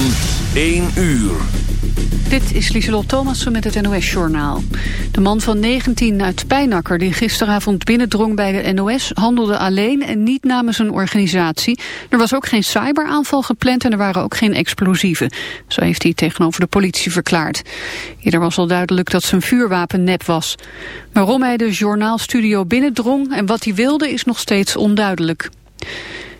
van 1 uur. Dit is Lieselot Thomassen met het NOS-journaal. De man van 19 uit Pijnakker die gisteravond binnendrong bij de NOS... handelde alleen en niet namens een organisatie. Er was ook geen cyberaanval gepland en er waren ook geen explosieven. Zo heeft hij tegenover de politie verklaard. Eerder was al duidelijk dat zijn vuurwapen nep was. Waarom hij de journaalstudio binnendrong en wat hij wilde is nog steeds onduidelijk.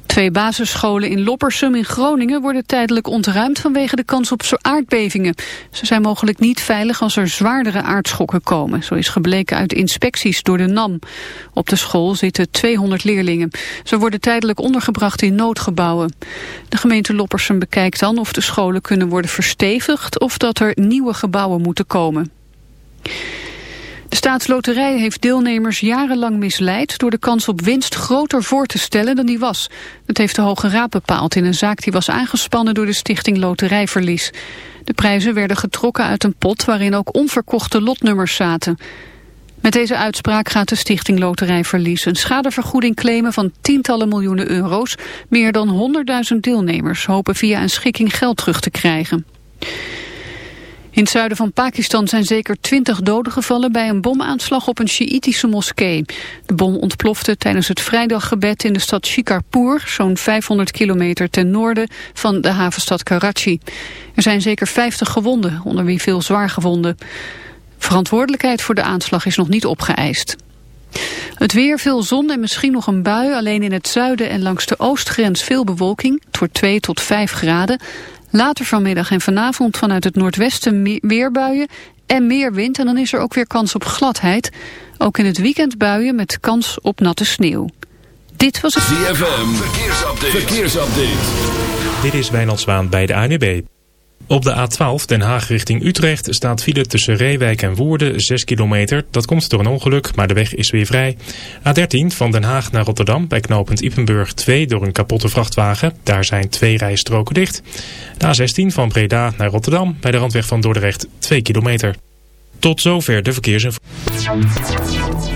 Twee basisscholen in Loppersum in Groningen worden tijdelijk ontruimd vanwege de kans op aardbevingen. Ze zijn mogelijk niet veilig als er zwaardere aardschokken komen. Zo is gebleken uit inspecties door de NAM. Op de school zitten 200 leerlingen. Ze worden tijdelijk ondergebracht in noodgebouwen. De gemeente Loppersum bekijkt dan of de scholen kunnen worden verstevigd of dat er nieuwe gebouwen moeten komen. De staatsloterij heeft deelnemers jarenlang misleid... door de kans op winst groter voor te stellen dan die was. Dat heeft de Hoge Raad bepaald in een zaak die was aangespannen... door de stichting Loterijverlies. De prijzen werden getrokken uit een pot waarin ook onverkochte lotnummers zaten. Met deze uitspraak gaat de stichting Loterijverlies... een schadevergoeding claimen van tientallen miljoenen euro's. Meer dan 100.000 deelnemers hopen via een schikking geld terug te krijgen. In het zuiden van Pakistan zijn zeker twintig doden gevallen bij een bomaanslag op een Sjiïtische moskee. De bom ontplofte tijdens het vrijdaggebed in de stad Shikarpur, zo'n 500 kilometer ten noorden van de havenstad Karachi. Er zijn zeker 50 gewonden, onder wie veel zwaar gewonden. Verantwoordelijkheid voor de aanslag is nog niet opgeëist. Het weer, veel zon en misschien nog een bui. Alleen in het zuiden en langs de oostgrens veel bewolking. Het wordt 2 tot 5 graden. Later vanmiddag en vanavond vanuit het noordwesten weerbuien en meer wind. En dan is er ook weer kans op gladheid. Ook in het weekend buien met kans op natte sneeuw. Dit was het... ZFM, verkeersupdate. verkeersupdate. Dit is Wijnald Zwaan bij de ANUB. Op de A12 Den Haag richting Utrecht staat file tussen Reewijk en Woerden 6 kilometer. Dat komt door een ongeluk, maar de weg is weer vrij. A13 van Den Haag naar Rotterdam bij knooppunt Ippenburg 2 door een kapotte vrachtwagen. Daar zijn twee rijstroken dicht. De A16 van Breda naar Rotterdam bij de randweg van Dordrecht 2 kilometer. Tot zover de verkeersinformatie.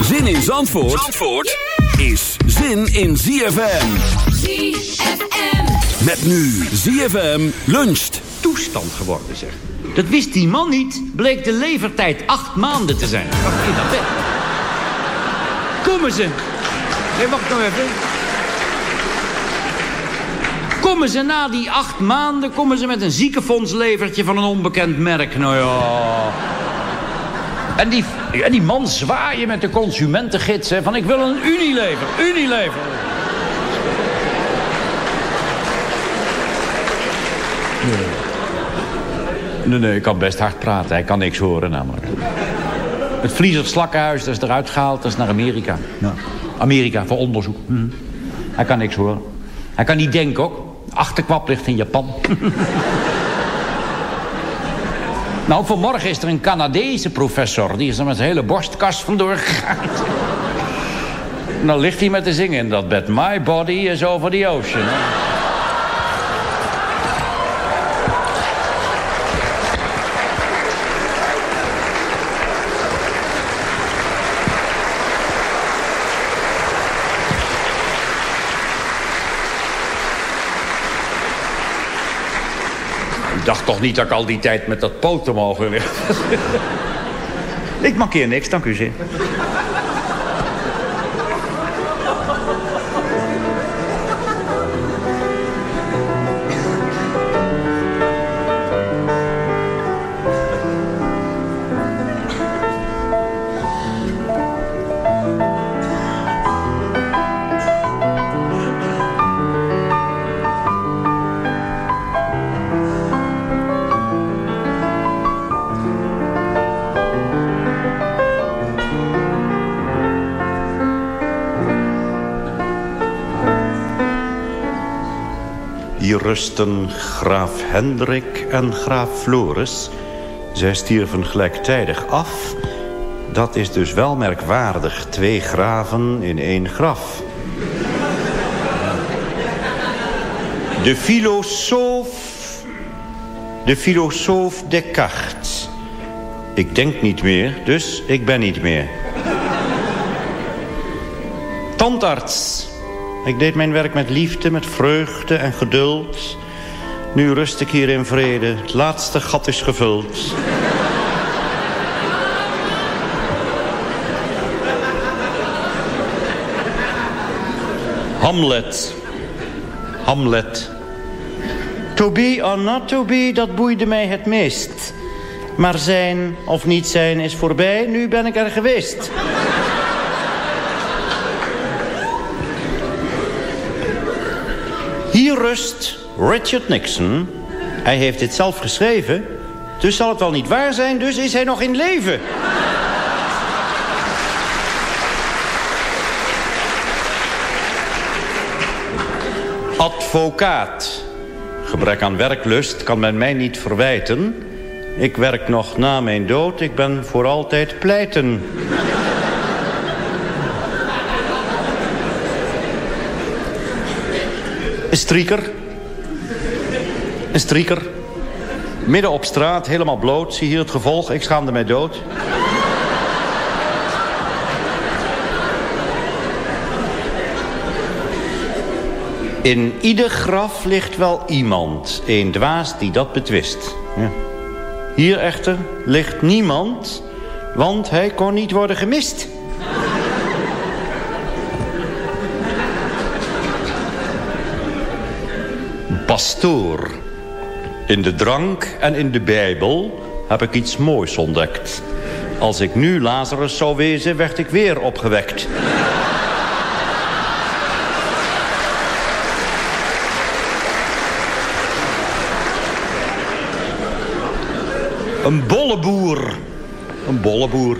Zin in Zandvoort, Zandvoort is zin in ZFM. ZFM. Met nu ZFM luncht. Toestand geworden, zeg. Dat wist die man niet, bleek de levertijd acht maanden te zijn. Wacht, in dat bed. Kom ze. Nee, wacht nou even. Komen ze na die acht maanden, komen ze met een ziekenfondslevertje van een onbekend merk. Nou ja... En die, en die man zwaaien met de consumentengids. Hè, van ik wil een Unilever, Unilever. Nee. nee, nee, ik kan best hard praten. Hij kan niks horen namelijk. Het Vliezer Slakkenhuis, dat is eruit gehaald. Dat is naar Amerika. Ja. Amerika, voor onderzoek. Hm. Hij kan niks horen. Hij kan niet denken ook. Achterkwap ligt in Japan. Nou, vanmorgen is er een Canadese professor. Die is er met zijn hele borstkas vandoor gegaan. Dan ligt hij met te zingen in dat bed. My body is over the ocean. Dacht toch niet dat ik al die tijd met dat poten mogen ik mankeer niks, dank u zeer. Graaf Hendrik en graaf Floris. Zij stierven gelijktijdig af. Dat is dus wel merkwaardig. Twee graven in één graf. De filosoof... De filosoof Descartes. Ik denk niet meer, dus ik ben niet meer. Tandarts. Ik deed mijn werk met liefde, met vreugde en geduld. Nu rust ik hier in vrede. Het laatste gat is gevuld. Hamlet. Hamlet. To be or not to be, dat boeide mij het meest. Maar zijn of niet zijn is voorbij, nu ben ik er geweest. Rust Richard Nixon. Hij heeft dit zelf geschreven. Dus zal het wel niet waar zijn, dus is hij nog in leven. Advocaat. Gebrek aan werklust kan men mij niet verwijten. Ik werk nog na mijn dood, ik ben voor altijd pleiten. Strieker. Een strieker. Midden op straat, helemaal bloot. Zie hier het gevolg, ik schaamde mij dood. In ieder graf ligt wel iemand, een dwaas die dat betwist. Ja. Hier echter ligt niemand, want hij kon niet worden gemist. Pastoor. In de drank en in de Bijbel heb ik iets moois ontdekt. Als ik nu Lazarus zou wezen, werd ik weer opgewekt. Een bolleboer. Een bolleboer.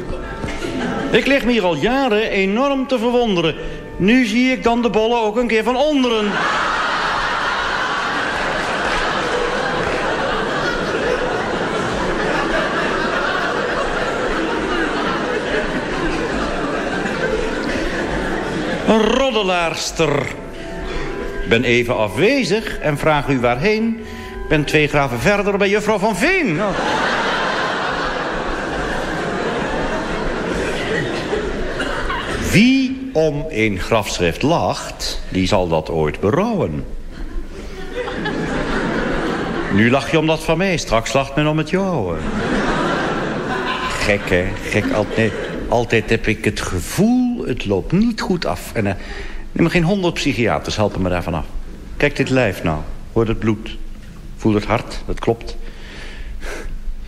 Ik lig me hier al jaren enorm te verwonderen. Nu zie ik dan de bollen ook een keer van onderen. Roddelaarster. Ben even afwezig en vraag u waarheen. Ben twee graven verder bij juffrouw van Veen. Nou. Wie om een grafschrift lacht, die zal dat ooit berouwen. Nu lach je om dat van mij, straks lacht men om het jouwe. Gek, hè? Gek, altijd, altijd heb ik het gevoel, het loopt niet goed af. En uh, neem geen honderd psychiaters helpen me daarvan af. Kijk dit lijf nou, hoor het bloed. Voel het hart, het klopt.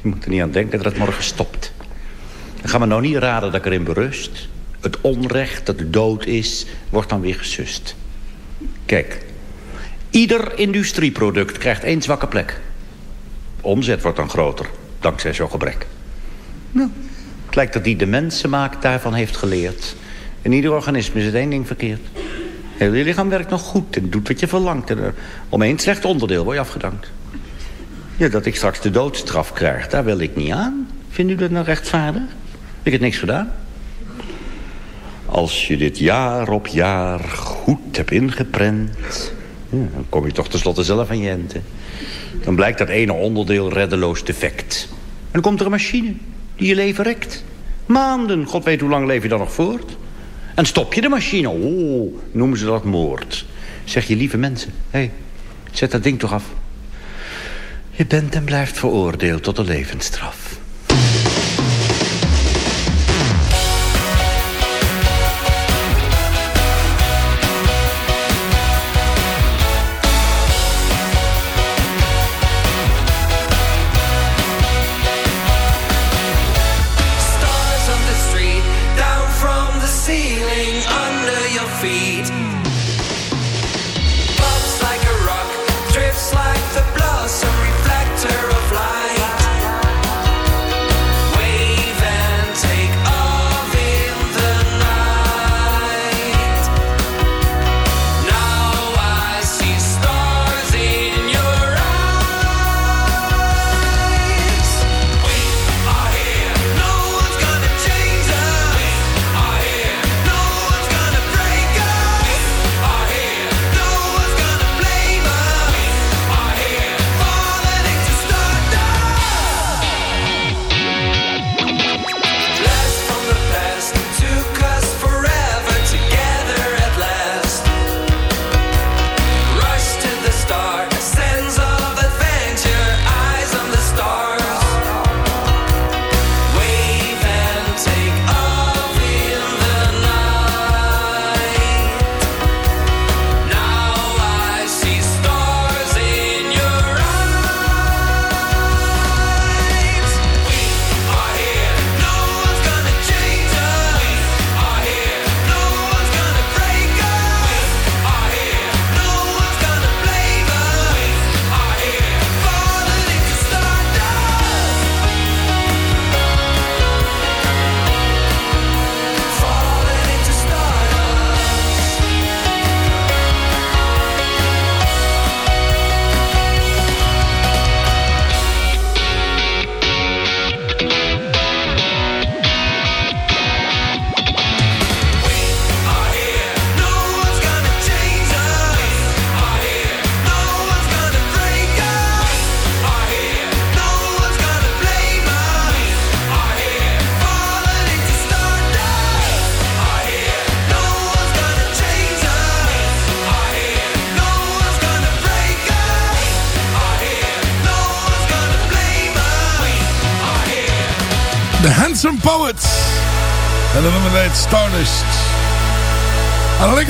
Je moet er niet aan denken dat het morgen stopt. Dan gaan we nou niet raden dat ik erin berust. Het onrecht dat de dood is, wordt dan weer gesust. Kijk, ieder industrieproduct krijgt één zwakke plek. Omzet wordt dan groter, dankzij zo'n gebrek. Nou, het lijkt dat die de mensenmaak daarvan heeft geleerd. In ieder organisme is het één ding verkeerd. Heel je lichaam werkt nog goed en doet wat je verlangt. En er, om één slecht onderdeel word je afgedankt. Ja, dat ik straks de doodstraf krijg, daar wil ik niet aan. Vindt u dat nou rechtvaardig? Ik heb niks gedaan. Als je dit jaar op jaar goed hebt ingeprent... Ja, dan kom je toch tenslotte zelf aan je ente. Dan blijkt dat ene onderdeel reddeloos defect. En dan komt er een machine die je leven rekt. Maanden, god weet hoe lang leef je dan nog voort. En stop je de machine. O, noemen ze dat moord. Zeg je lieve mensen. Hé, zet dat ding toch af. Je bent en blijft veroordeeld tot de levensstraf.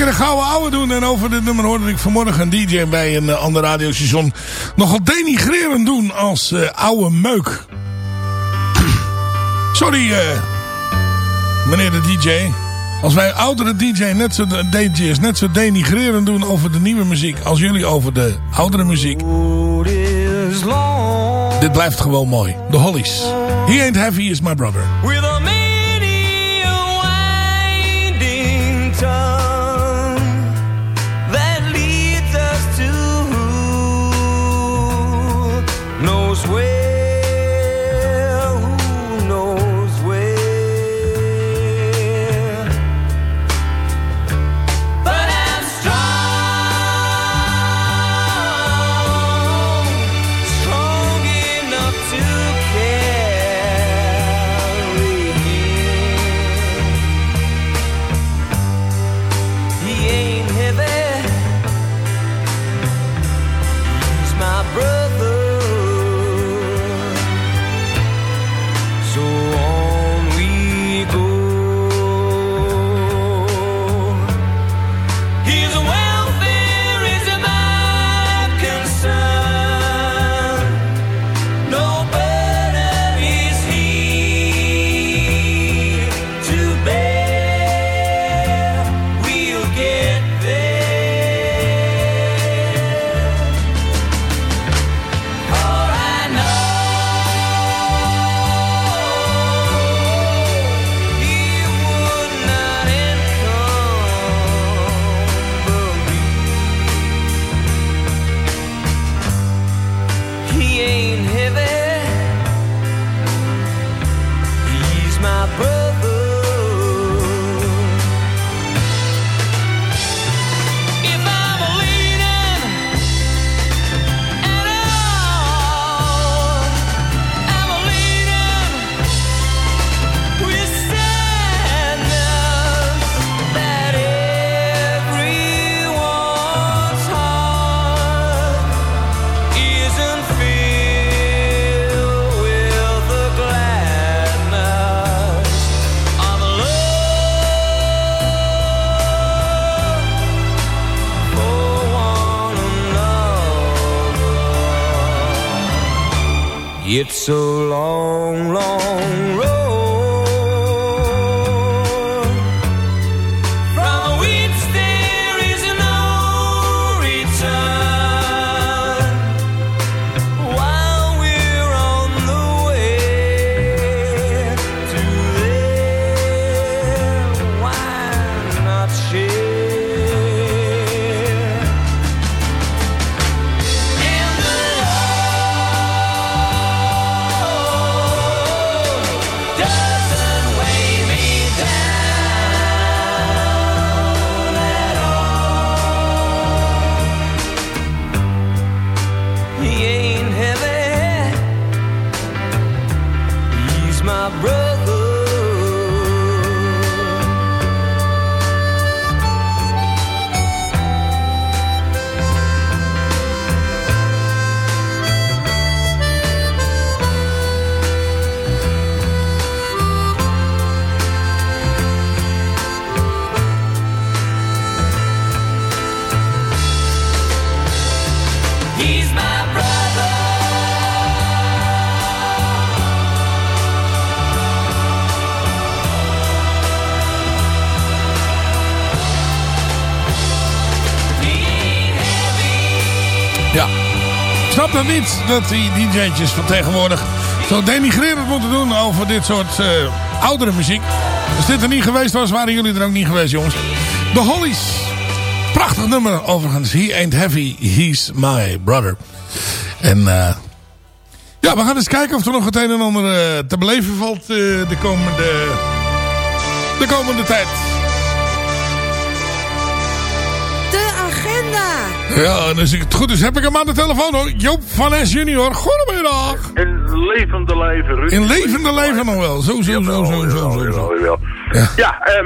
lekker een gouden ouwe doen. En over dit nummer hoorde ik vanmorgen een DJ bij een eh, ander radiostation nogal denigrerend doen als eh, uh, oude meuk. Sorry, eh, meneer de DJ. Als wij oudere DJ net zo, DJ's net zo denigrerend doen over de nieuwe muziek als jullie over de oudere muziek. Dit blijft gewoon mooi. De Hollies. He ain't heavy is my brother. Ik snap dat niet, dat die DJ'tjes van tegenwoordig zo denigrerend moeten doen over dit soort eh, oudere muziek. Als dit er niet geweest was, waren jullie er ook niet geweest, jongens. De Hollies. Prachtig nummer, overigens. He ain't heavy, he's my brother. En eh, ja, we gaan eens kijken of er nog het een en ander eh, te beleven valt de, komende, de komende tijd. Ja, en als ik het goed is, heb ik hem aan de telefoon hoor. Joop van S junior, goedemiddag. In levende leven, Ruud. In levende leven nog wel. Zo, zo, zo, zo, zo, zo. Jawel. Ja, ehm,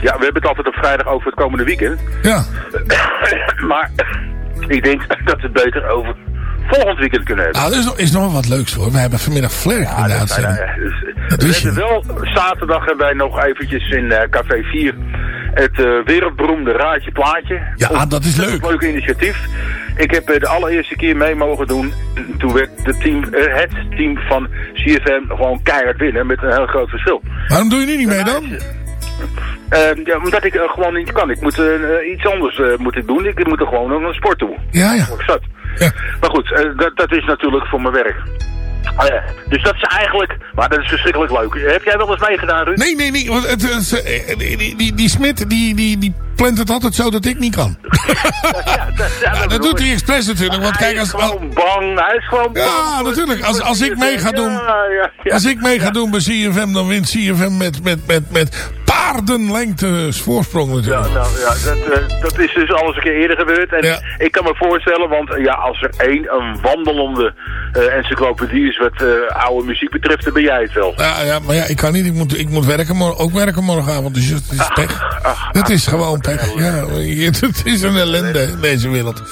ja, we hebben het altijd op vrijdag over het komende weekend. Ja. maar ik denk dat we het beter over volgend weekend kunnen hebben. Ah, is, nog- is nog wel wat leuks hoor. We hebben vanmiddag Flair in de dat zijn, eh, dus, Dat we hebben wel, zaterdag hebben wij nog eventjes in eh, Café 4 het eh, wereldberoemde Raadje Plaatje. Ja, dat is leuk. Leuk initiatief. Ik heb de allereerste keer mee mogen doen. Toen werd de team, eh, het team van CFM gewoon keihard winnen met een heel groot verschil. Waarom doe je nu niet mee dan? Eh, ja, omdat ik eh, gewoon niet kan. Ik moet iets anders moet ik doen. Ik moet er gewoon nog een sport doen. Ja, ja. Ik zat. Maar goed, dat, dat is natuurlijk voor mijn werk. Ah, ja. Dus dat is eigenlijk, maar dat is verschrikkelijk leuk. Heb jij wel eens meegedaan, Ruud? Nee, nee, nee. Want het, het- die, die, die, die Smit, die, die, die plant het altijd zo dat ik niet kan. Ja, dat doet hij expres natuurlijk. Want kijk, als, als- Gewoon bang, hij is gewoon bang. ja, natuurlijk. Als, als ik mee ga doen, Ja, ja, ja. als ik mee ga doen bij CFM, dan wint CFM met, met, met, met paardenlengte voorsprong Ja, natuurlijk. nou, ja dat, eh, dat is dus al eens een keer eerder gebeurd. En ik kan me voorstellen, want ja, als er één een wandelende eh, encyclopedie is wat eh, oude muziek betreft, dan ben jij het wel. Ja, ja, maar ja, ik kan niet. Ik moet, ik moet werken, ook werken morgenavond. Dus het is pech. Het is gewoon pech. Ja, het is een ellende in deze wereld.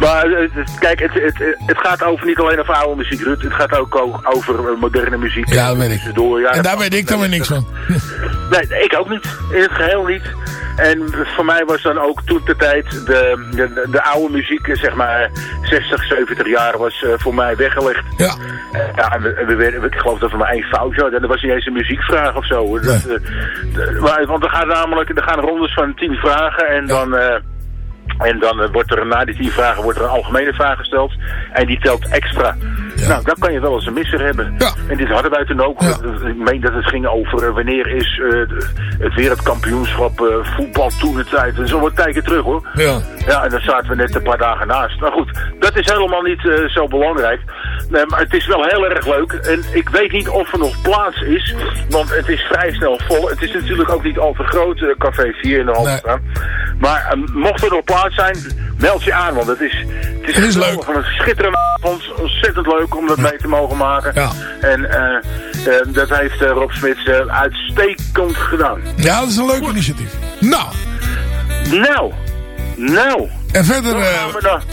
Maar eh, kijk, het, het, het gaat over niet alleen over oude muziek, Ruud. Het gaat ook over eh, moderne muziek. Ja, dat weet ik. Tussendoor, ja, En daar weet ik dan weer niks van. Nee, ik ook niet. In het geheel niet. En voor mij was dan ook toen de tijd de, de, de oude muziek, eh, zeg maar 60, 70 jaar, was voor mij weggelegd. Ja. Ja, en we, we ik geloof dat we maar één fout hadden. En dat was niet eens een muziekvraag of zo. Dat, de- maar- want er gaan namelijk er gaan rondes van tien vragen en dan... en dan eh, wordt er na die tien vragen wordt er een algemene vraag gesteld. En die telt extra. Nou, dan kan je wel eens een misser hebben. En dit hadden wij toen ook. Ik meen dat het ging over eh, wanneer is eh, het wereldkampioenschap eh, voetbal toen de tijd. Dat is al wat tijdje terug hoor. Ja. Ja, en dan zaten we net een paar dagen naast. Maar goed, dat is helemaal niet zo belangrijk. Nee, maar het is wel heel erg leuk. En ik weet niet of er nog plaats is. Want het is vrij snel vol. Het is natuurlijk ook niet al te groot, Café 4 in de Haltestraat. Maar eh, mocht er nog plaats zijn, meld je aan. Want het is, het is, geweldig. Een schitterende avond. Ontzettend leuk om dat mee te mogen maken. En eh, eh, dat heeft eh, Rob Smits uitstekend gedaan. Ja, dat is een leuk initiatief. Nou. Nou. Nou. En verder,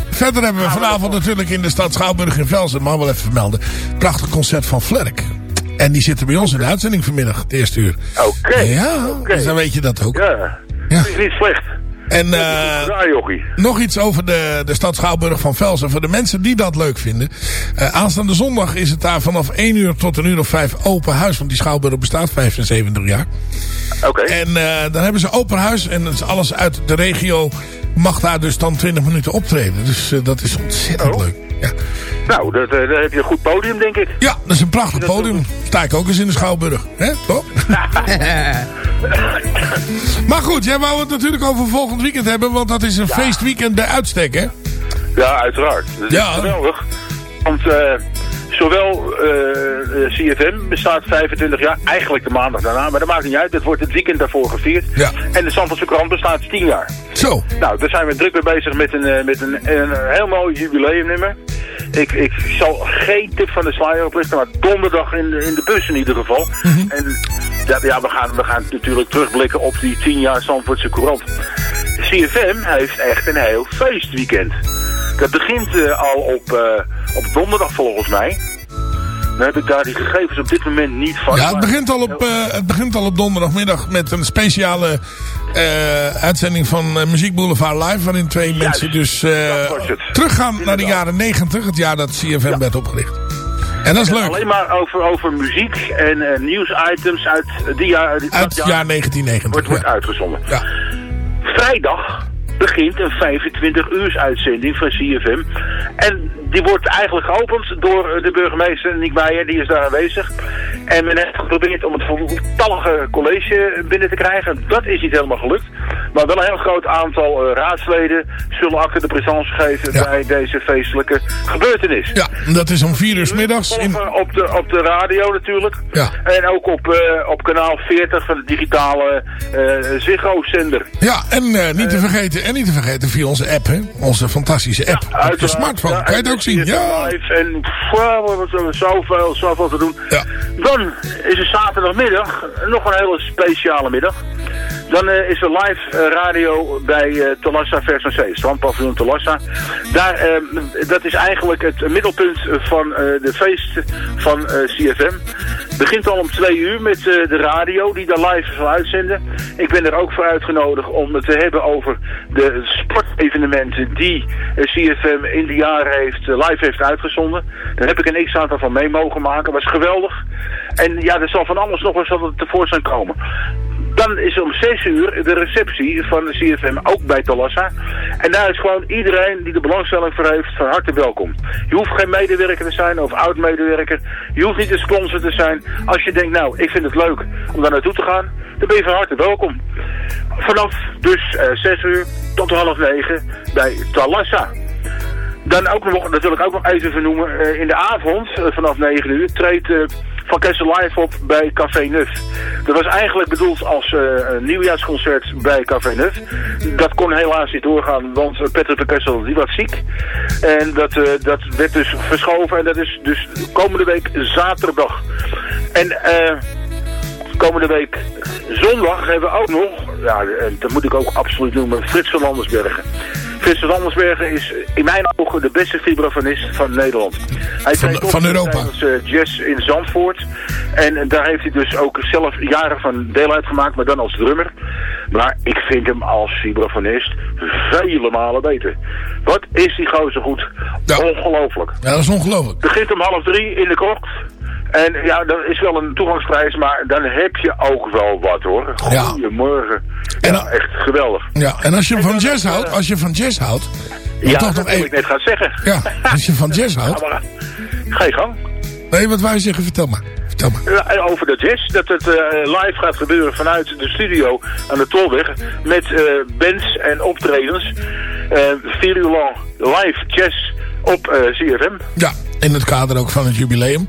verder hebben we vanavond natuurlijk in de stad Schouwburg in Velsen, mag wel even vermelden, prachtig concert van Flerk. En die zitten bij ons in de uitzending vanmiddag, het eerste uur. Oké. Ja, dus dan weet je dat ook. Ja. Dat is niet slecht. En eh, jochie. nog iets over de, de stad Schouwburg van Velsen. Voor de mensen die dat leuk vinden. Eh, aanstaande zondag is het daar vanaf 1 uur tot een uur of 5 open huis. Want die Schouwburg bestaat 75 jaar. Oké. En eh, dan hebben ze open huis. En dat is alles uit de regio mag daar dus dan 20 minuten optreden. Dus eh, dat is ontzettend Oh. leuk. Ja. Nou, dat, eh, daar heb je een goed podium, denk ik. ja, dat is een prachtig podium. Sta ik ook eens in de Schouwburg. Hè, toch? maar goed, jij wou het natuurlijk over volgend weekend hebben. Want dat is een feestweekend bij uitstek, hè? Ja, uiteraard. Dat is Ja. geweldig. Want eh, zowel eh, eh, CFM bestaat 25 jaar, eigenlijk de maandag daarna, maar dat maakt niet uit. Het wordt het weekend daarvoor gevierd. Ja. En de Zandvoortse krant bestaat 10 jaar. Zo. Nou, daar zijn we druk mee bezig met een, eh, met een, een heel mooi jubileumnummer. Ik, ik zal geen tip van de sluier oplichten, maar donderdag in de, in de bus in ieder geval. En ja, ja, we, gaan, we gaan natuurlijk terugblikken op die 10 jaar Zandvoortse Courant. CFM heeft echt een heel feestweekend. Dat begint al op, eh, op donderdag volgens mij. Dan heb ik daar die gegevens op dit moment niet van. Ja, het begint al op, eh, het begint al op donderdagmiddag met een speciale eh, uitzending van eh, Muziek Boulevard Live. Waarin twee mensen dus teruggaan naar de jaren 90. Het jaar dat CFM werd opgericht. En dat is leuk. Alleen maar over, over muziek en nieuwsitems uit die jaar, die, Uit het jaar 1990. wordt, wordt uitgezonden. Ja. Vrijdag begint een 25 uur uitzending van CFM. En die wordt eigenlijk geopend door de burgemeester Nick Meijer, die is daar aanwezig. En men heeft geprobeerd om het voltallige college binnen te krijgen. Dat is niet helemaal gelukt. Maar wel een heel groot aantal eh, raadsleden zullen acte de présence geven Ja. bij deze feestelijke gebeurtenis. ja, dat is om vier uur 's middags. In, op de, op de radio natuurlijk. Ja. En ook op, eh, op kanaal 40 van de digitale eh Ziggo-zender. ja, en eh, niet te vergeten, en niet te vergeten via onze app, hè? Onze fantastische app. op je Uiteraard. smartphone. Ja, kan je het en ook zien? Ja. Live en pff, we zoveel, zoveel te doen. Ja. Dan is er zaterdagmiddag nog een hele speciale middag. Dan eh, is er live eh, radio bij eh Talassa Vers Zee, strandpaviljoen Talassa. Daar, dat is eigenlijk het middelpunt van de feest van CFM. Begint al om twee uur met de radio die daar live zal uitzenden. Ik ben er ook voor uitgenodigd om het te hebben over de sportevenementen die CFM in de jaren heeft, live heeft uitgezonden. Daar heb ik een x-aantal van mee mogen maken. was geweldig. En ja, er zal van alles nog wel eens tevoorschijn komen. Dan is om 6 uur de receptie van de CFM ook bij Talassa. En daar is gewoon iedereen die er belangstelling voor heeft van harte welkom. Je hoeft geen medewerker te zijn of oud-medewerker. Je hoeft niet een sponsor te zijn. Als je denkt, nou, ik vind het leuk om daar naartoe te gaan, dan ben je van harte welkom. Vanaf dus eh 6 uur tot half 9 bij Talassa. Dan ook nog, natuurlijk ook nog even vernoemen, eh, in de avond eh, vanaf 9 uur treedt Kessel live op bij Café Nuf. Dat was eigenlijk bedoeld als eh, nieuwjaarsconcert bij Café Nuf. Dat kon helaas niet doorgaan, want van Kessel die was ziek. En dat, eh, dat werd dus verschoven en dat is dus komende week zaterdag. En eh komende week zondag hebben we ook nog, ja, dat moet ik ook absoluut noemen, Frits van Landersbergen. Van Landersbergen is in mijn ogen de beste vibrafonist van Nederland. Hij Van- van Europa. tijdens, eh, jazz in Zandvoort. En daar heeft hij dus ook zelf jaren van deel uitgemaakt, maar dan als drummer. Maar ik vind hem als vibrafonist vele malen beter. Wat is die gozer goed? Ongelooflijk. Ja, dat is ongelooflijk. Begint om half drie in de krocht. En ja, dat is wel een toegangsprijs, maar dan heb je ook wel wat hoor. Ja. Ja, echt geweldig. Ja, en als je van jazz houdt, als je van jazz houdt, Ja, toch dat wil even... ik net gaan zeggen. Ja, als je van jazz houdt... Ja, maar, ga je gang. Nee, wat wou je zeggen? Vertel maar. Vertel maar. Ja, en over de jazz, dat het eh, live gaat gebeuren vanuit de studio aan de Tolweg. Met eh, bands en optredens. eh vier uur lang live jazz op eh, CFM. Ja, in het kader ook van het jubileum.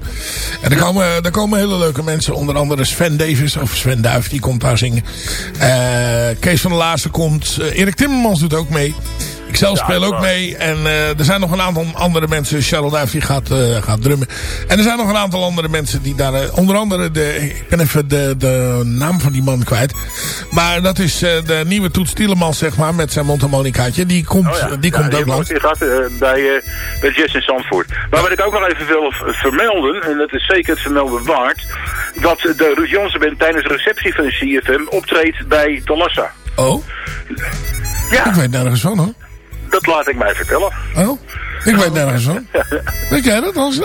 En er komen, er komen hele leuke mensen. Onder andere Sven Davis of Sven Duif, die komt daar zingen. Eh, Kees van der Laarsen komt. Eh, Erik Timmermans doet ook mee. Ik zelf Ja, speel ook mee. En eh, er zijn nog een aantal andere mensen. Charles Duif die gaat, eh, gaat drummen. En er zijn nog een aantal andere mensen die daar... eh, onder andere, de, ik ben even de, de naam van die man kwijt. Maar dat is de nieuwe Toets Tielemans, zeg maar. Met zijn mondharmonicaatje. Die komt, Oh ja. die komt die ook langs. gehad eh, bij, bij Jazz in Zandvoort. Maar wat ik ook nog even wil vermelden, en dat is zeker het vermelden waard, dat de Ruud Jansen tijdens de receptie van de CFM optreedt bij Talassa. Oh? Ja. Ik weet nergens van hoor. Dat laat ik mij vertellen. Oh, ik weet nergens van. Weet jij dat, Hans?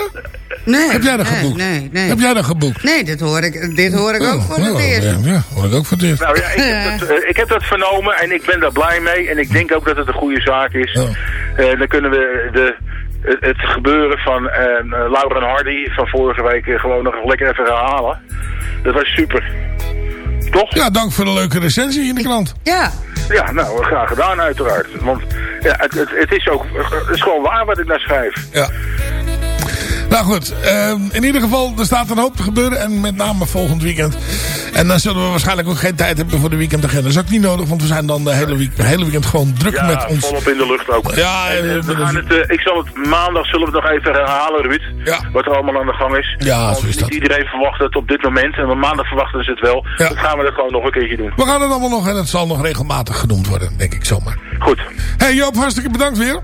Nee. Heb jij dat nee, geboekt? Nee, nee. Heb jij dat geboekt? Nee, dit hoor ik, dit hoor ik ook Oh, voor het oh, eerst. Ja, ja, hoor ik ook voor het eerst. Nou ja, ik heb, dat, eh, ik heb dat vernomen en ik ben daar blij mee. En ik denk ook dat het een goede zaak is. Oh. Eh, dan kunnen we de, het, het gebeuren van eh, Laura en Hardy van vorige week gewoon nog lekker even herhalen. Dat was super. Toch? Ja, dank voor de leuke recensie in de krant. Ja. Ja, nou, graag gedaan uiteraard. Want ja, het, het, het is ook het is gewoon waar wat ik daar schrijf. Ja. Nou goed, ehm, in ieder geval, er staat een hoop te gebeuren. En met name volgend weekend. En dan zullen we waarschijnlijk ook geen tijd hebben voor de weekendagenda. Dat is ook niet nodig, want we zijn dan de hele, week, de hele weekend gewoon druk Ja, met ons. volop in de lucht ook. Ja, En, eh, en, we eh, gaan het, eh, ik zal het maandag zullen we het nog even herhalen, Ruud. Ja. Wat er allemaal aan de gang is. Ja, Want zo is niet dat. iedereen verwacht het op dit moment. En maandag verwachten ze het wel. Ja. Dat gaan we dat gewoon nog een keertje doen. We gaan het allemaal nog en het zal nog regelmatig genoemd worden, denk ik zomaar. Goed. hey Joop, hartstikke bedankt weer.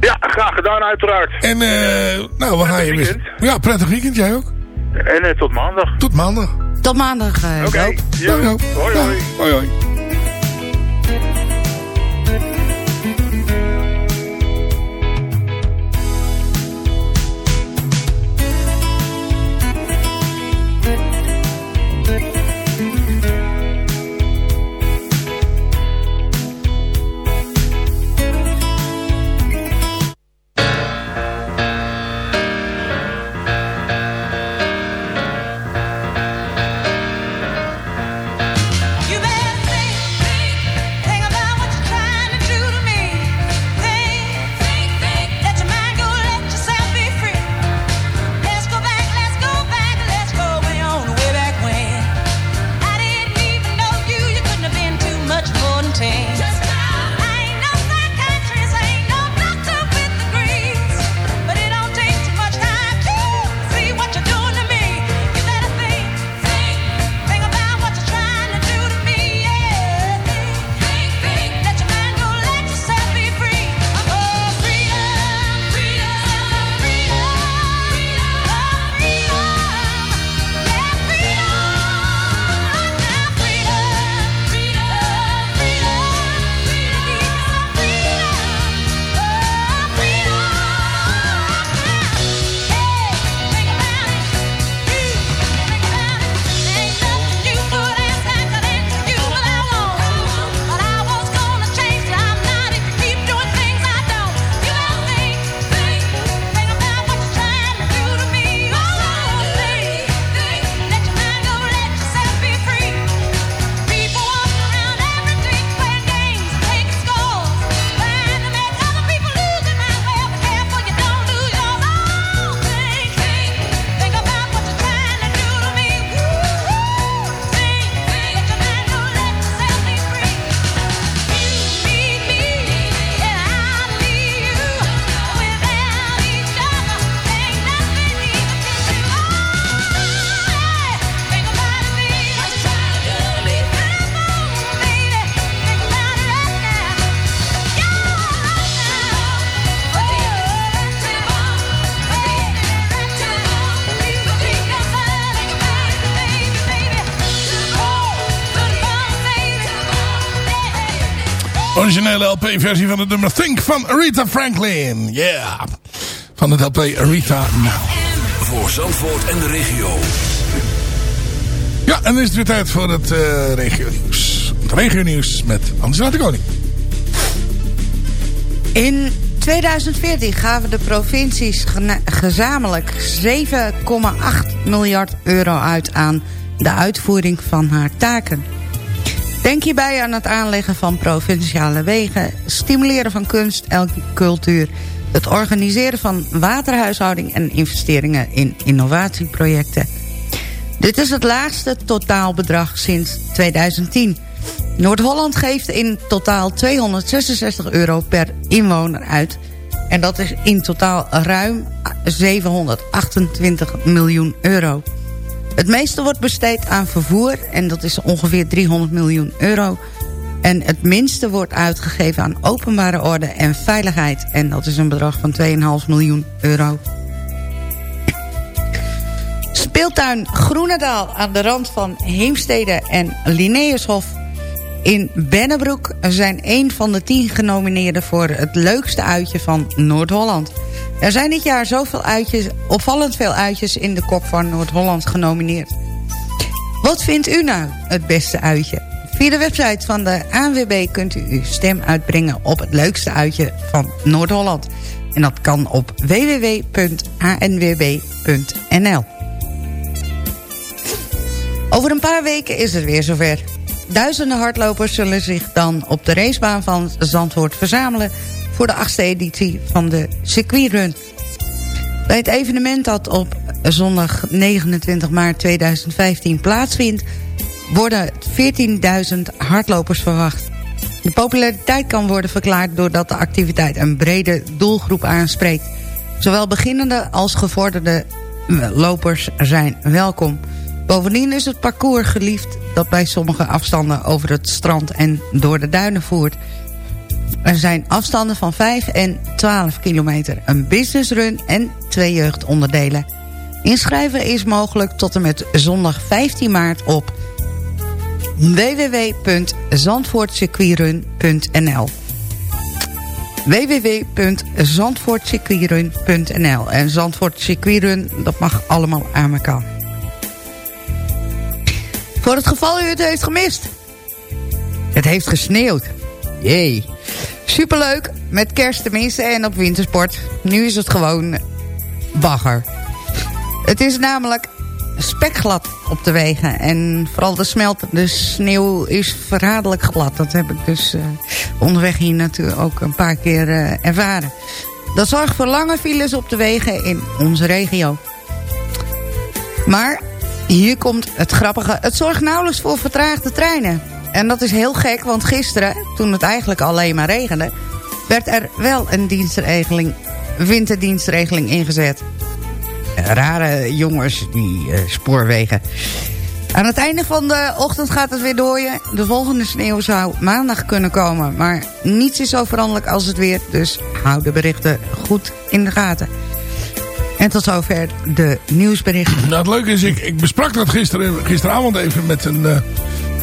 Ja, graag gedaan uiteraard. En eh, nou, we gaan je weer. Ja, prettig weekend, jij ook. En eh, tot maandag. Tot maandag. Tot maandag, eh, Oké. Hoi. Hoi, Ja, hoi. hoi, Originele LP-versie van het nummer Think van Aretha Franklin. Yeah. Van het LP Aretha Now. Voor Zandvoort en de regio. Ja, en dan is het weer tijd voor het eh regio nieuws. Het regio nieuws met Anders de Koning. In 2014 gaven de provincies gezamenlijk 7,8 miljard euro uit aan de uitvoering van haar taken. Denk hierbij aan het aanleggen van provinciale wegen, stimuleren van kunst en cultuur, het organiseren van waterhuishouding en investeringen in innovatieprojecten. Dit is het laagste totaalbedrag sinds 2010. Noord-Holland geeft in totaal 266 euro per inwoner uit. En dat is in totaal ruim 728 miljoen euro. Het meeste wordt besteed aan vervoer en dat is ongeveer 300 miljoen euro. En het minste wordt uitgegeven aan openbare orde en veiligheid. En dat is een bedrag van 2,5 miljoen euro. Speeltuin Groenendaal aan de rand van Heemstede en Linnaeushof... in Bennebroek zijn een van de tien genomineerden... voor het leukste uitje van Noord-Holland. Er zijn dit jaar zoveel uitjes, opvallend veel uitjes... in de kop van Noord-Holland genomineerd. Wat vindt u nou het beste uitje? Via de website van de ANWB kunt u uw stem uitbrengen... op het leukste uitje van Noord-Holland. En dat kan op www.anwb.nl. Over een paar weken is het weer zover. Duizenden hardlopers zullen zich dan op de racebaan van Zandvoort verzamelen... voor de achtste editie van de circuitrun. Bij het evenement dat op zondag 29 maart 2015 plaatsvindt... worden 14.000 hardlopers verwacht. De populariteit kan worden verklaard doordat de activiteit een brede doelgroep aanspreekt. Zowel beginnende als gevorderde lopers zijn welkom. Bovendien is het parcours geliefd dat bij sommige afstanden over het strand en door de duinen voert. Er zijn afstanden van 5 en 12 kilometer, een businessrun en twee jeugdonderdelen. Inschrijven is mogelijk tot en met zondag 15 maart op www.zandvoortcircuitrun.nl www.zandvoortcircuitrun.nl En Zandvoort Circuitrun, dat mag allemaal aan elkaar. Voor het geval u het heeft gemist. Het heeft gesneeuwd. Jee. Superleuk, met kerst tenminste en op wintersport. Nu is het gewoon bagger. Het is namelijk spekglad op de wegen. En vooral de smeltende sneeuw is verraderlijk glad. Dat heb ik dus uh, onderweg hier natuurlijk ook een paar keer uh, ervaren. Dat zorgt voor lange files op de wegen in onze regio. Maar hier komt het grappige. Het zorgt nauwelijks voor vertraagde treinen. En dat is heel gek, want gisteren, toen het eigenlijk alleen maar regende... werd er wel een dienstregeling, winterdienstregeling ingezet rare jongens, die uh, spoorwegen. Aan het einde van de ochtend gaat het weer dooien. De volgende sneeuw zou maandag kunnen komen. Maar niets is zo veranderlijk als het weer. Dus hou de berichten goed in de gaten. En tot zover de nieuwsberichten. Nou, het leuke is, ik, ik besprak dat gisteren, gisteravond even met een... Uh,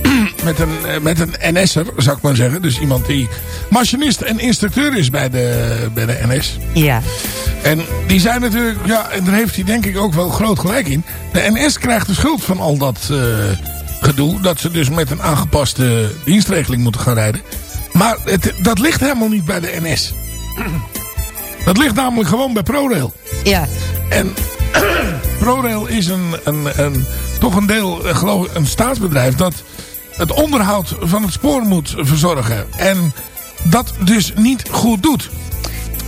met een, met een NS'er, zou ik maar zeggen. Dus iemand die machinist en instructeur is bij de, bij de NS. Ja. En die zijn natuurlijk, ja, en daar heeft hij denk ik ook wel groot gelijk in. De NS krijgt de schuld van al dat uh, gedoe. Dat ze dus met een aangepaste dienstregeling moeten gaan rijden. Maar het, dat ligt helemaal niet bij de NS. Dat ligt namelijk gewoon bij ProRail. Ja. En ProRail is een, een, een, toch een deel, geloof ik, een staatsbedrijf dat het onderhoud van het spoor moet verzorgen. En dat dus niet goed doet.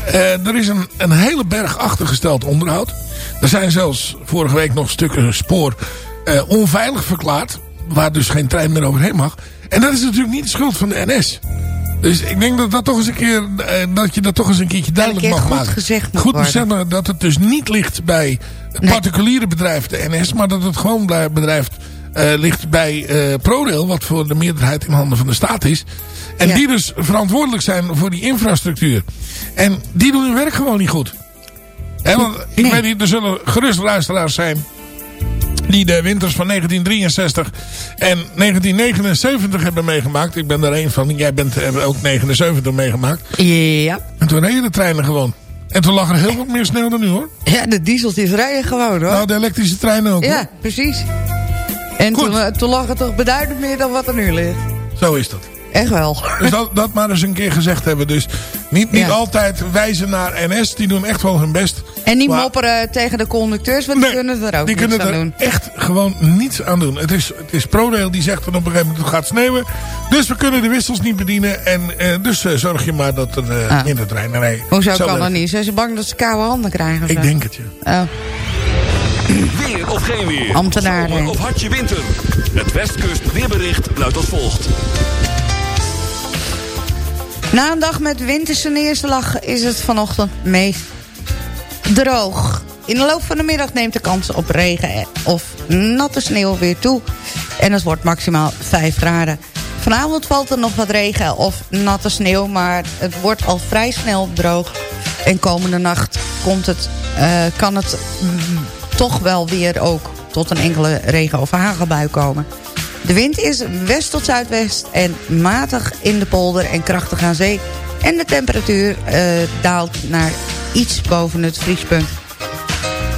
Uh, er is een, een hele berg achtergesteld onderhoud. Er zijn zelfs vorige week nog stukken spoor uh, onveilig verklaard. Waar dus geen trein meer overheen mag. En dat is natuurlijk niet de schuld van de NS. Dus ik denk dat, dat, toch eens een keer, uh, dat je dat toch eens een keertje duidelijk mag goed maken. Gezegd moet goed zeggen dat het dus niet ligt bij het Nee. particuliere bedrijf, de NS. Maar dat het gewoon bedrijf uh, ligt bij uh, ProRail. Wat voor de meerderheid in handen van de staat is. En Ja. die dus verantwoordelijk zijn voor die infrastructuur. En die doen hun werk gewoon niet goed. Hè, want ik Nee. weet niet, er zullen gerust luisteraars zijn die de winters van 1963 en 1979 hebben meegemaakt. Ik ben er een van. Jij bent er ook 79 meegemaakt. Ja. En toen reden de treinen gewoon. En toen lag er heel wat meer sneeuw dan nu hoor. Ja, de dieseltjes rijden gewoon hoor. Nou, de elektrische treinen ook. hoor. ja, precies. En toen, eh, toen lag het toch beduidend meer dan wat er nu ligt. Zo is dat. Echt wel. Dus dat, dat maar eens een keer gezegd hebben. Dus niet, niet Ja. altijd wijzen naar NS. Die doen echt wel hun best. En niet Maar- mopperen tegen de conducteurs, want die kunnen er ook die kunnen aan er doen. echt gewoon niets aan doen. Het is, het is ProRail die zegt dan op een gegeven moment het gaat sneeuwen. Dus we kunnen de wissels niet bedienen. En eh, dus eh, zorg je maar dat er eh Ah. minder treinen rijden. Hoezo Zo kan dat niet? Zijn ze bang dat ze koude handen krijgen? Ik zo? denk het, ja. Oh. Weer of geen weer. Ambtenaren. Zomer of hartje winter. Het Westkust weerbericht luidt als volgt. Na een dag met winterse neerslag is het vanochtend meest droog. In de loop van de middag neemt de kans op regen of natte sneeuw weer toe. En het wordt maximaal 5 graden. Vanavond valt er nog wat regen of natte sneeuw, maar het wordt al vrij snel droog. En komende nacht komt het, eh, kan het toch wel weer ook tot een enkele regen- of hagelbui komen. De wind is west tot zuidwest en matig in de polder en krachtig aan zee. En de temperatuur eh, daalt naar iets boven het vriespunt.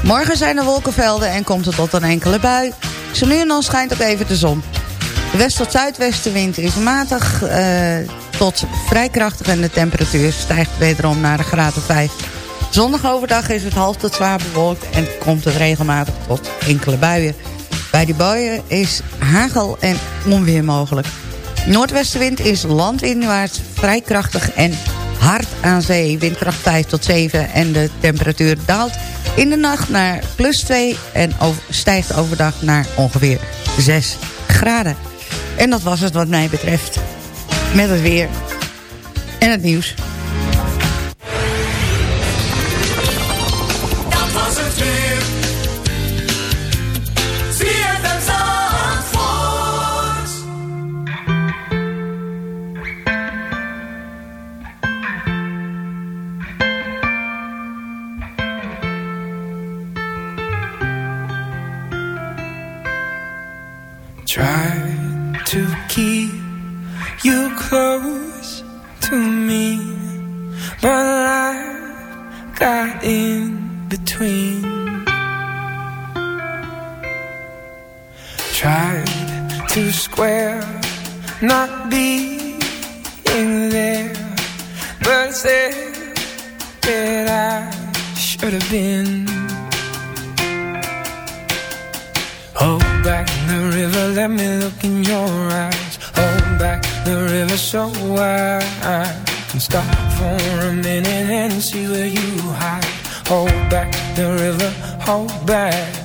Morgen zijn er wolkenvelden en komt het tot een enkele bui. Zo nu en dan schijnt ook even de zon. De west- tot zuidwestenwind is matig eh, tot vrij krachtig... en de temperatuur stijgt wederom naar een graad of 5. Zondag overdag is het half tot zwaar bewolkt... en komt het regelmatig tot enkele buien. Bij die buien is hagel en onweer mogelijk. Noordwestenwind is landinwaarts vrij krachtig en hard aan zee. Windkracht 5 tot 7 en de temperatuur daalt in de nacht naar plus 2... en stijgt overdag naar ongeveer 6 graden. En dat was het wat mij betreft. Met het weer en het nieuws. Between. Tried to square not being there, but said that I should have been. Hold back the river, let me look in your eyes. Hold back the river so I can stop for a minute and see where you hide. Hold back the river, hold back.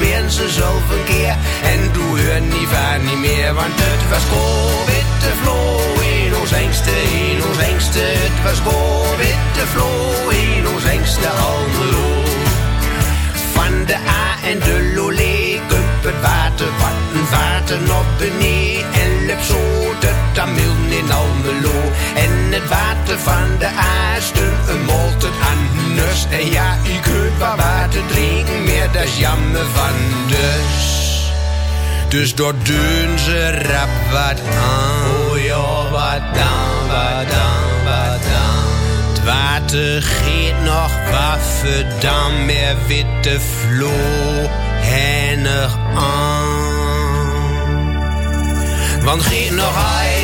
Ik probeer ze een keer. En doe haar niet vaar niet meer, want het was witte vlo in ons engste, in ons engste. Het was witte vlo in ons engste Almelo. Van de A en de Lolé kump het water wat een vaten op beneden en lep zo Tamil En het water van de A stond een molten aan nus. En ja, u kunt wat water drinken, meer dat is jammer van dus. Dus door doen ze rap wat aan. Oh ja, wat dan, wat dan, wat dan. Het water geeft nog waffen, dan meer witte vlo hennig aan. Want geet nog uit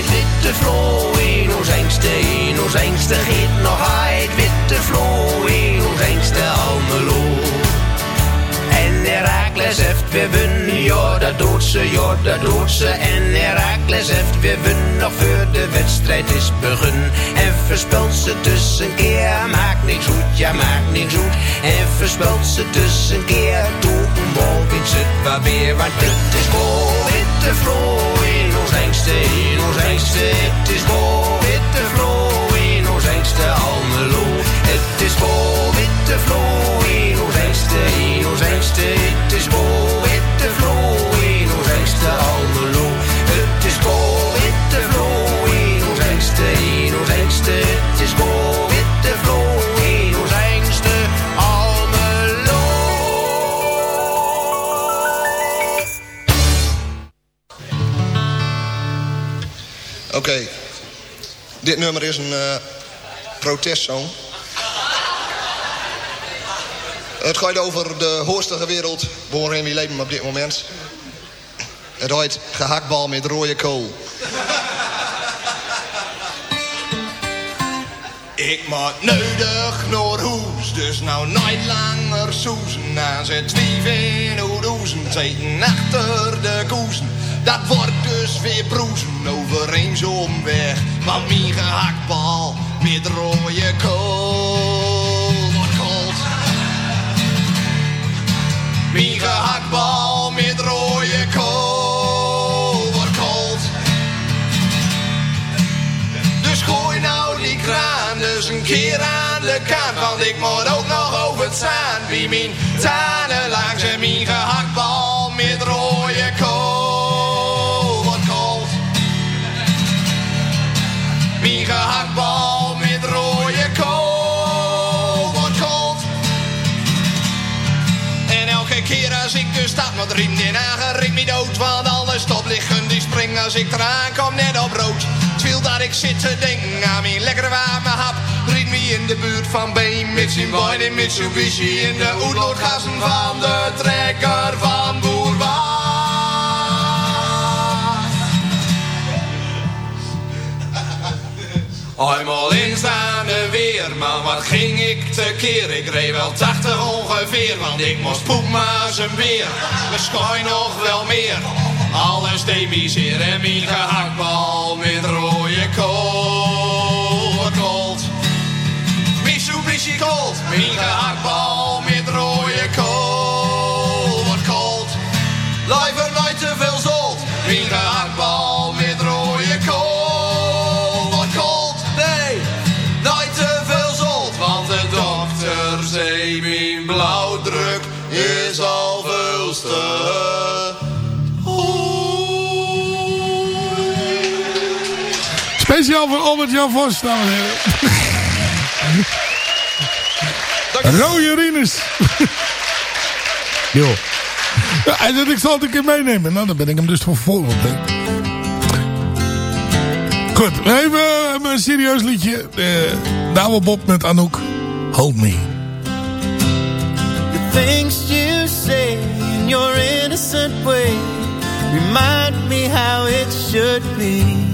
witte vlo in ons engste, in ons engste. Geet nog uit witte vlo in ons engste Almelo. En Herakles heeft weer wun, ja dat doet ze, ja dat doet ze. En Herakles heeft weer wun, nog voor de wedstrijd is begun. En verspelt ze tussen keer, maakt niks goed, ja maakt niks goed. En verspelt ze keer, toe een bal wint ze het maar weer. Want het is goal, witte vlo engste, in ons engste. Het is witte vlo in ons engste Almelo. Het is witte vlo in ons engste, in ons engste. Het is witte vlo in ons engste Almelo. Het is witte vlo in ons engste, in ons engste. Het is Oké, dit nummer is een eh protestsong. Het gaat over de hoostige wereld waarin we leven op dit moment. Het heet gehaktbal met rode kool. Ik moet nodig naar huis, dus nou nooit langer soezen. Dan zit twijfen hoe doezen, achter de koezen. Dat wordt dus weer broezen over een zo'n weg. Want mijn gehaktbal met rode kool wordt koud. Mijn gehaktbal met rode kool wordt koud. Dus gooi nou die kraan dus een keer aan de kant. Want ik moet ook nog over het staan. Wie mijn tanen langs en mijn gehaktbal met riem in Hagen, rik me dood. Want alle stoplichten die springen als ik eraan kom net op rood. Het viel dat ik zit te denken aan mijn lekkere warme hap. Riet me in de buurt van Beem met zijn boy in Mitsubishi. In de oetloodgassen van de trekker van Boerwaard. Eenmaal instaande weer, man, wat ging ik tekeer? Ik reed wel 80 ongeveer, want ik moest poep maar zijn weer. Misschien nog wel meer. Alles zeer en met rode kool koud. Mitsubishi koud, mijn gehaktbal met rode kool wordt koud. Liever nooit te Albert-Jan Vos, dames en heren. Rode Rinus. Joh. Hij zegt, ik zal het een keer meenemen. Nou, dan ben ik hem dus voor voor op. Goed, even een serieus liedje. Eh, uh, Douwe Bob met Anouk. Hold me. The things you say in your innocent way Remind me how it should be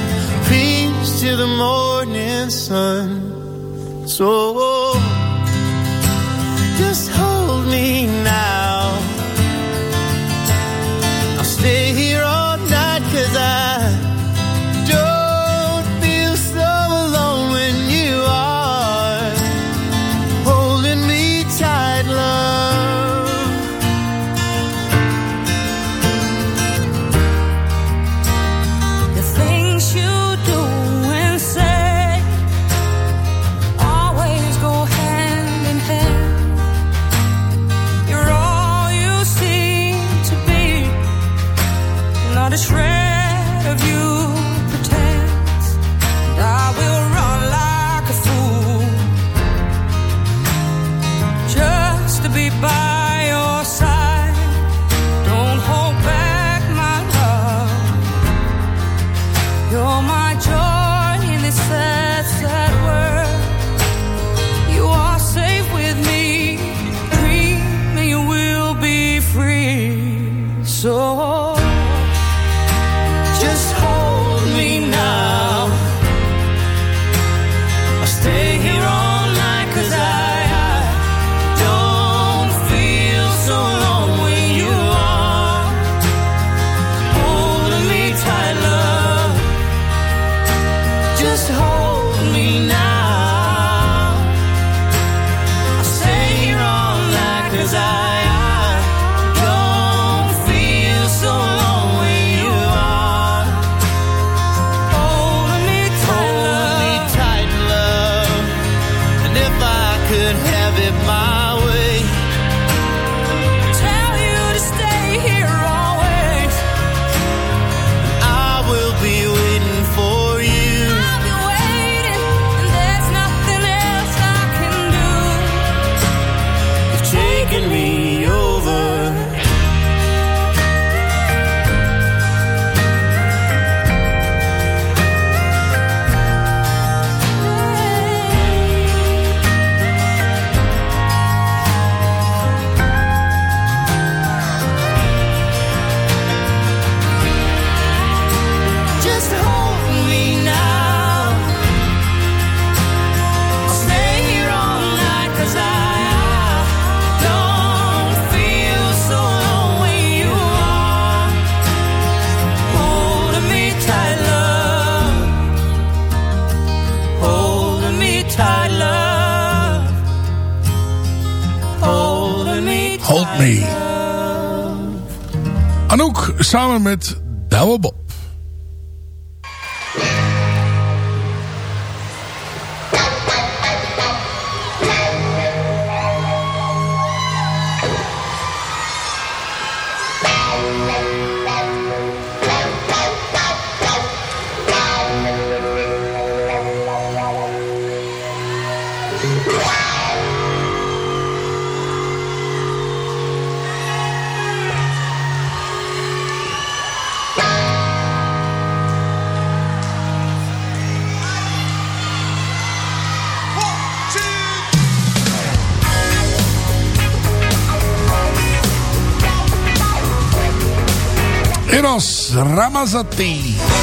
to the morning sun. So just hold me now. I'll stay here all night cause I samen met Douwe Bob. Ramazzotti.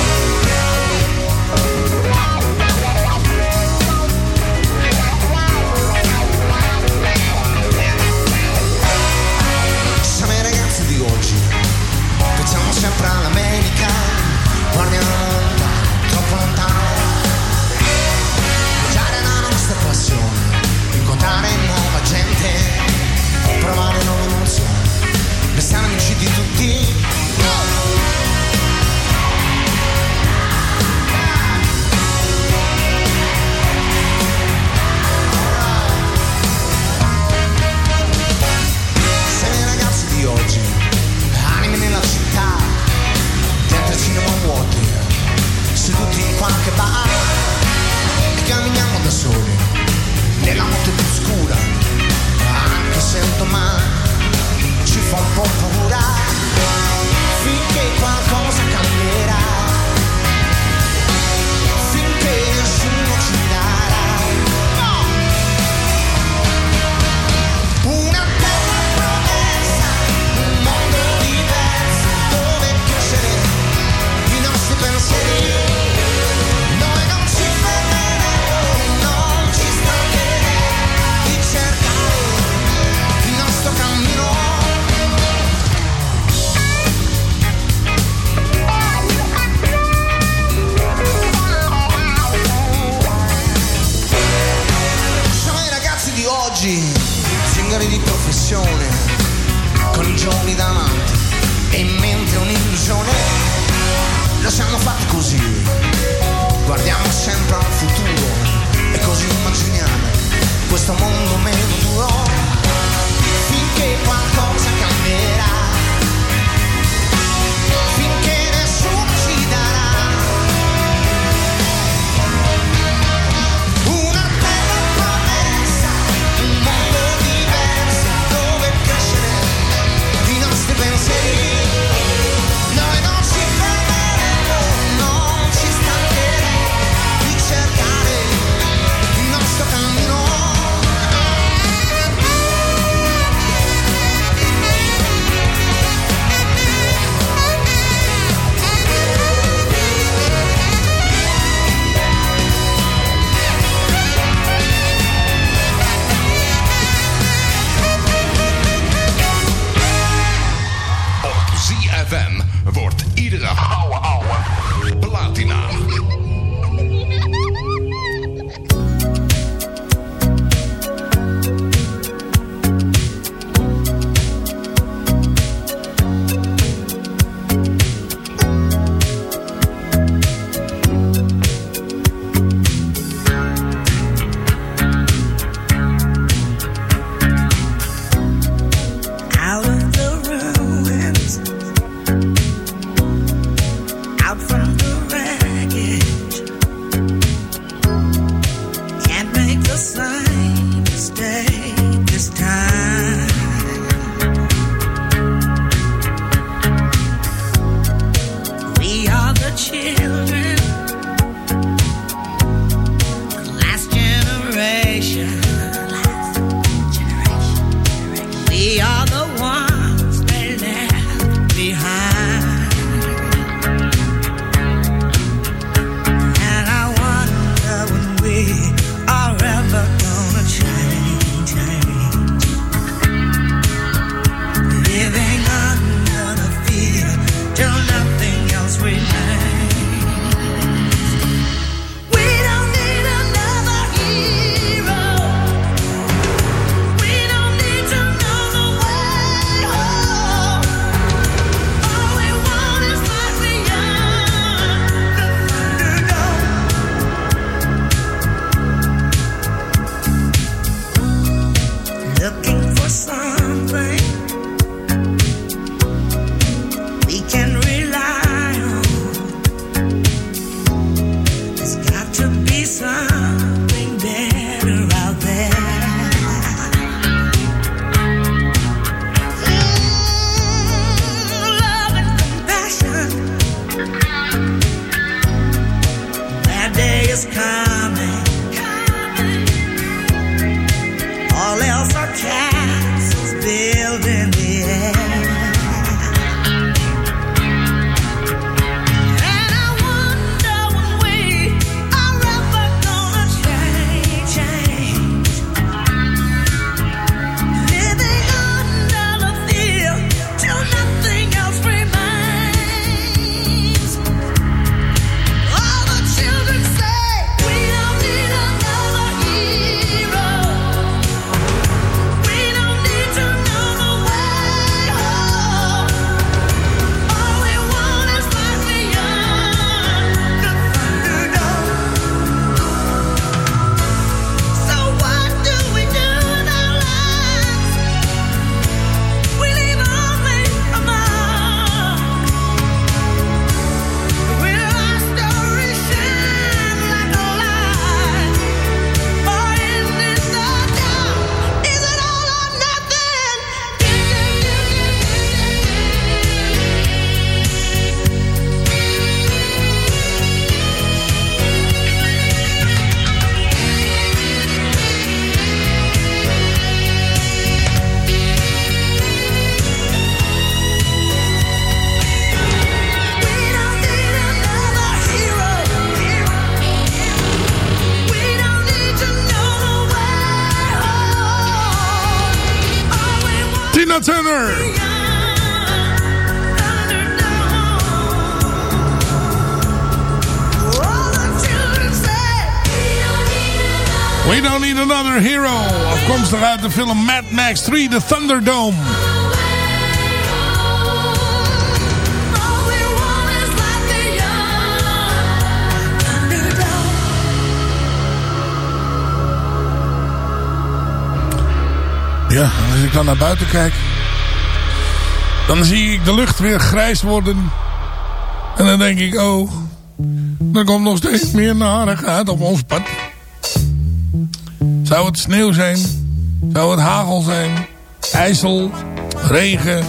We Don't Need Another Hero. Afkomstig uit de film Mad Max 3, The Thunderdome. Als ik dan naar buiten kijk... dan zie ik de lucht weer grijs worden. En dan denk ik, oh... er komt nog steeds meer narigheid op ons pad. Zou het sneeuw zijn? Zou het hagel zijn? IJssel? Regen?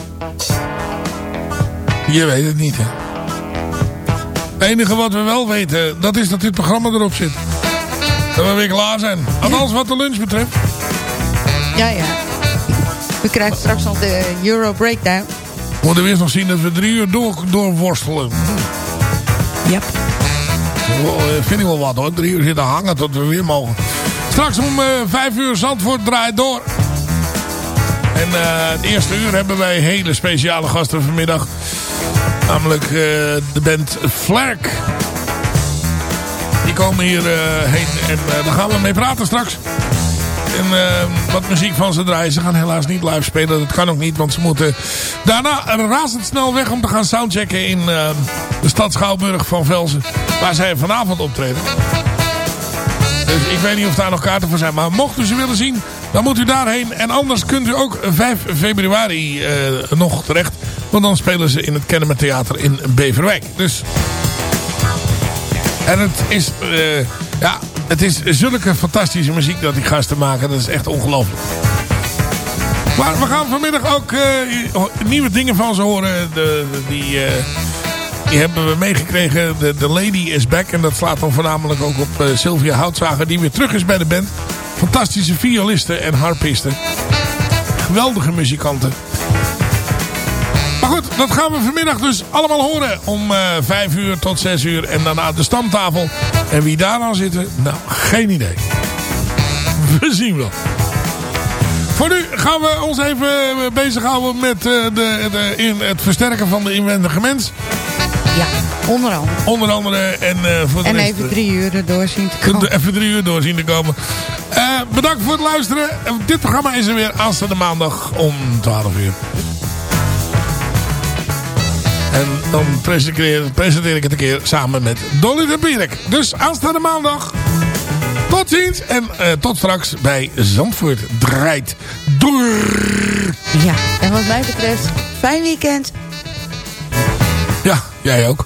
Je weet het niet, hè. Het enige wat we wel weten, dat is dat dit programma erop zit. Dat we weer klaar zijn. Althans wat de lunch betreft. Ja, ja. We krijgen straks nog de Euro Breakdown. Moeten we eerst nog zien dat we drie uur door, doorworstelen. Yep. Wel, eh, vind ik wel wat hoor. Drie uur zitten hangen tot we weer mogen. Straks om eh, vijf uur Zandvoort draait door. En eh, het eerste uur hebben wij hele speciale gasten vanmiddag. Namelijk de band Flark. Die komen hier heen en daar gaan we mee praten straks. En eh, wat muziek van ze draaien. Ze gaan helaas niet live spelen. Dat kan ook niet, want ze moeten daarna razendsnel weg om te gaan soundchecken in eh, de stad Schouwburg van Velzen. Waar zij vanavond optreden. Dus ik weet niet of daar nog kaarten voor zijn. Maar mocht u ze willen zien, dan moet u daarheen. En anders kunt u ook 5 februari eh, nog terecht. Want dan spelen ze in het Kennemer Theater in Beverwijk. Dus... En het is... eh, ja, het is zulke fantastische muziek dat die gasten maken. Dat is echt ongelooflijk. Maar we gaan vanmiddag ook eh, nieuwe dingen van ze horen. De, die, eh, die hebben we meegekregen. De, de Lady is Back. En dat slaat dan voornamelijk ook op eh, Sylvia Houtzager. Die weer terug is bij de band. Fantastische violisten en harpisten. Geweldige muzikanten. Maar goed, dat gaan we vanmiddag dus allemaal horen. Om eh 5 uur tot 6 uur. En daarna de stamtafel. En wie daar dan zitten? Nou, geen idee. We zien wel. Voor nu gaan we ons even bezighouden met eh, de, de, in, het versterken van de inwendige mens. Ja, onder andere. Onder andere. En, eh, voor de En rest, even eh, drie uur erdoor zien te komen. even drie uur door zien te komen. Bedankt voor het luisteren. En Dit programma is er weer aanstaande maandag om 12 uur. En dan presenteer, presenteer ik het een keer samen met Dolly de Pierik. Dus aanstaande maandag. Tot ziens en eh, tot straks bij Zandvoort Draait Door. Ja, en wat mij betreft, fijn weekend. Ja, jij ook.